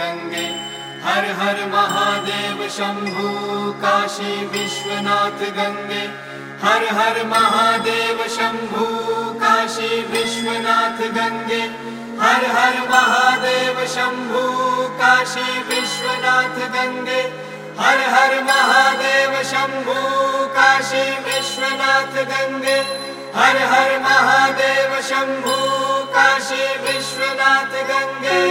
Gange Har Har Mahadev Shambhu Kashi Vishwanath Gange Har Har Mahadev Shambhu Kashi Vishwanath Gange Har Har Mahadev Shambhu Kashi Vishwanath Gange Har Har Mahadev Shambhu Kashi Vishwanath Gange Har Har Mahadev Shambhu Kashi Vishwanath Gange